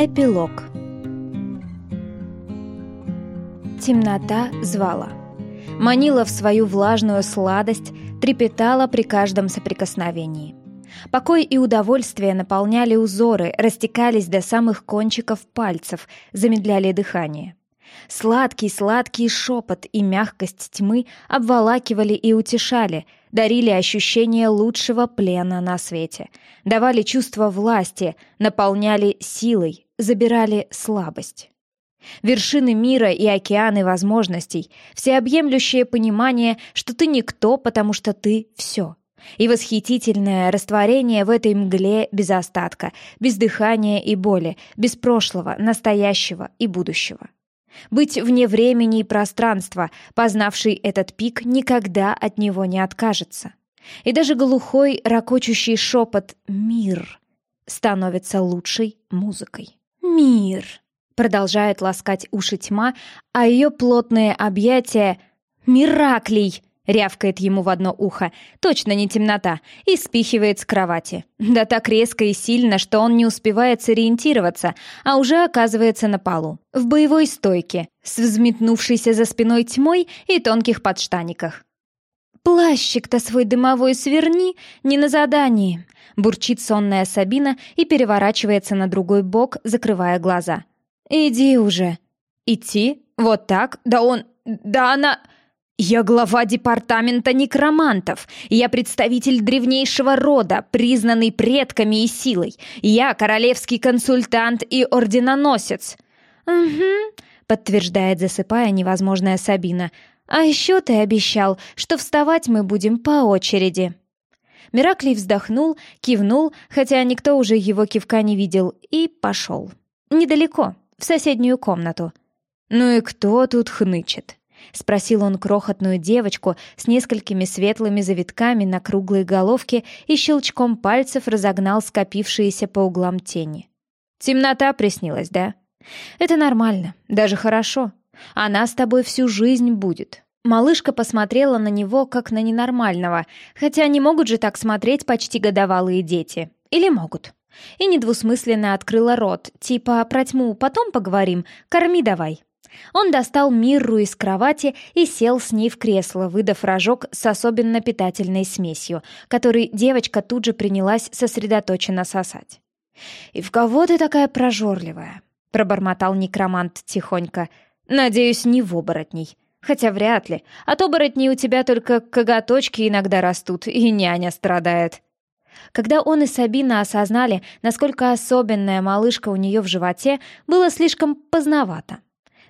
Эпилог Темнота звала. Манила в свою влажную сладость, трепетала при каждом соприкосновении. Покой и удовольствие наполняли узоры, растекались до самых кончиков пальцев, замедляли дыхание. Сладкий-сладкий шепот и мягкость тьмы обволакивали и утешали, дарили ощущение лучшего плена на свете, давали чувство власти, наполняли силой, забирали слабость. Вершины мира и океаны возможностей, всеобъемлющее понимание, что ты никто, потому что ты все. И восхитительное растворение в этой мгле без остатка, без дыхания и боли, без прошлого, настоящего и будущего. Быть вне времени и пространства, познавший этот пик, никогда от него не откажется. И даже глухой, ракочущий шепот «Мир» становится лучшей музыкой. «Мир!» продолжает ласкать уши тьма, а ее плотные объятия «Мираклий!» рявкает ему в одно ухо, точно не темнота, и спихивает с кровати. Да так резко и сильно, что он не успевает сориентироваться, а уже оказывается на полу, в боевой стойке, с взметнувшейся за спиной тьмой и тонких подштаниках. «Плащик-то свой дымовой сверни, не на задании!» бурчит сонная Сабина и переворачивается на другой бок, закрывая глаза. «Иди уже!» «Идти? Вот так? Да он... Да она...» «Я глава департамента некромантов. Я представитель древнейшего рода, признанный предками и силой. Я королевский консультант и орденоносец». «Угу», — подтверждает, засыпая невозможная Сабина. «А еще ты обещал, что вставать мы будем по очереди». Мираклий вздохнул, кивнул, хотя никто уже его кивка не видел, и пошел. Недалеко, в соседнюю комнату. «Ну и кто тут хнычет?» — спросил он крохотную девочку с несколькими светлыми завитками на круглой головке и щелчком пальцев разогнал скопившиеся по углам тени. «Темнота приснилась, да? Это нормально, даже хорошо. Она с тобой всю жизнь будет». Малышка посмотрела на него, как на ненормального, хотя не могут же так смотреть почти годовалые дети. Или могут? И недвусмысленно открыла рот, типа «про тьму потом поговорим, корми давай». Он достал Мирру из кровати и сел с ней в кресло, выдав рожок с особенно питательной смесью, который девочка тут же принялась сосредоточенно сосать. «И в кого ты такая прожорливая?» — пробормотал некромант тихонько. «Надеюсь, не в оборотней. Хотя вряд ли. От оборотней у тебя только коготочки иногда растут, и няня страдает». Когда он и Сабина осознали, насколько особенная малышка у нее в животе, было слишком поздновато.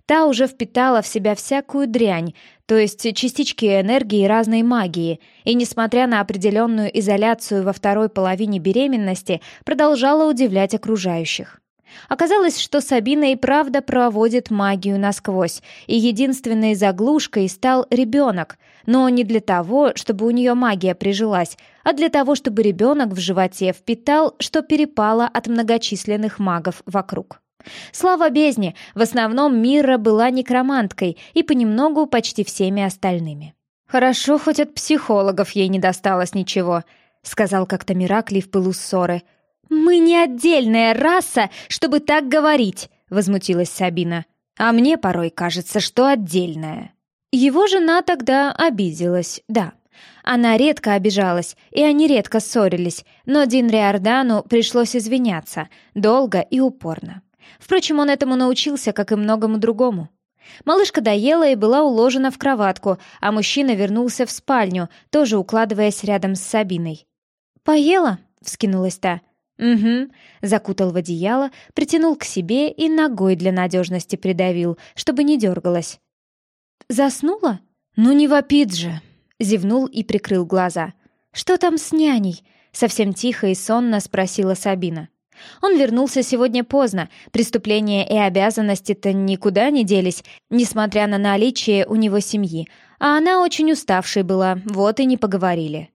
Та уже впитала в себя всякую дрянь, то есть частички энергии разной магии, и, несмотря на определенную изоляцию во второй половине беременности, продолжала удивлять окружающих. Оказалось, что Сабина и правда проводит магию насквозь, и единственной заглушкой стал ребенок, но не для того, чтобы у нее магия прижилась, а для того, чтобы ребенок в животе впитал, что перепало от многочисленных магов вокруг. Слава бездне, в основном Мира была некроманткой и понемногу почти всеми остальными. «Хорошо, хоть от психологов ей не досталось ничего», — сказал как-то Миракли в пылу ссоры. «Мы не отдельная раса, чтобы так говорить», — возмутилась Сабина. «А мне порой кажется, что отдельная». Его жена тогда обиделась, да. Она редко обижалась, и они редко ссорились, но Дин Риордану пришлось извиняться, долго и упорно. Впрочем, он этому научился, как и многому другому. Малышка доела и была уложена в кроватку, а мужчина вернулся в спальню, тоже укладываясь рядом с Сабиной. «Поела?» — вскинулась та. «Угу», — закутал в одеяло, притянул к себе и ногой для надежности придавил, чтобы не дергалась. «Заснула? Ну не вопит же!» — зевнул и прикрыл глаза. «Что там с няней?» — совсем тихо и сонно спросила Сабина. Он вернулся сегодня поздно, преступления и обязанности-то никуда не делись, несмотря на наличие у него семьи, а она очень уставшей была, вот и не поговорили.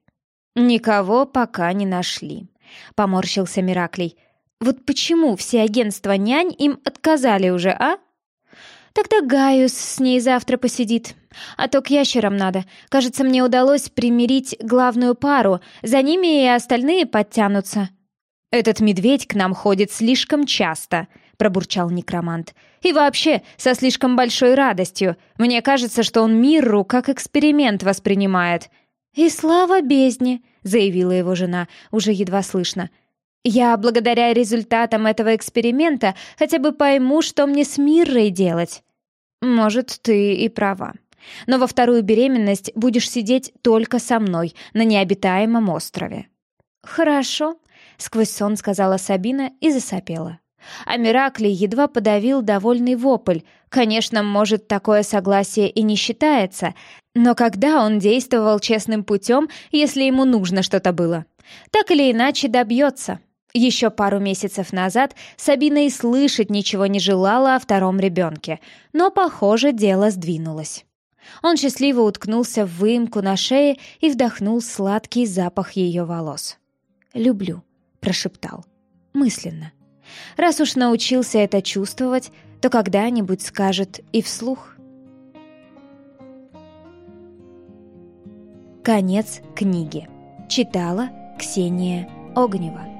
«Никого пока не нашли», — поморщился Мираклей. «Вот почему все агентства нянь им отказали уже, а?» «Тогда Гaius с ней завтра посидит. А то к ящерам надо. Кажется, мне удалось примирить главную пару, за ними и остальные подтянутся». «Этот медведь к нам ходит слишком часто», —— пробурчал некромант. «И вообще, со слишком большой радостью. Мне кажется, что он Мирру как эксперимент воспринимает». «И слава бездне!» — заявила его жена, уже едва слышно. «Я, благодаря результатам этого эксперимента, хотя бы пойму, что мне с Миррой делать». «Может, ты и права. Но во вторую беременность будешь сидеть только со мной на необитаемом острове». «Хорошо», — сквозь сон сказала Сабина и засопела. А Миракли едва подавил довольный вопль. Конечно, может, такое согласие и не считается, но когда он действовал честным путем, если ему нужно что-то было? Так или иначе добьется. Еще пару месяцев назад Сабина и слышать ничего не желала о втором ребенке, но, похоже, дело сдвинулось. Он счастливо уткнулся в выемку на шее и вдохнул сладкий запах ее волос. «Люблю», — прошептал. Мысленно. Раз уж научился это чувствовать, то когда-нибудь скажет и вслух. Конец книги. Читала Ксения Огнева.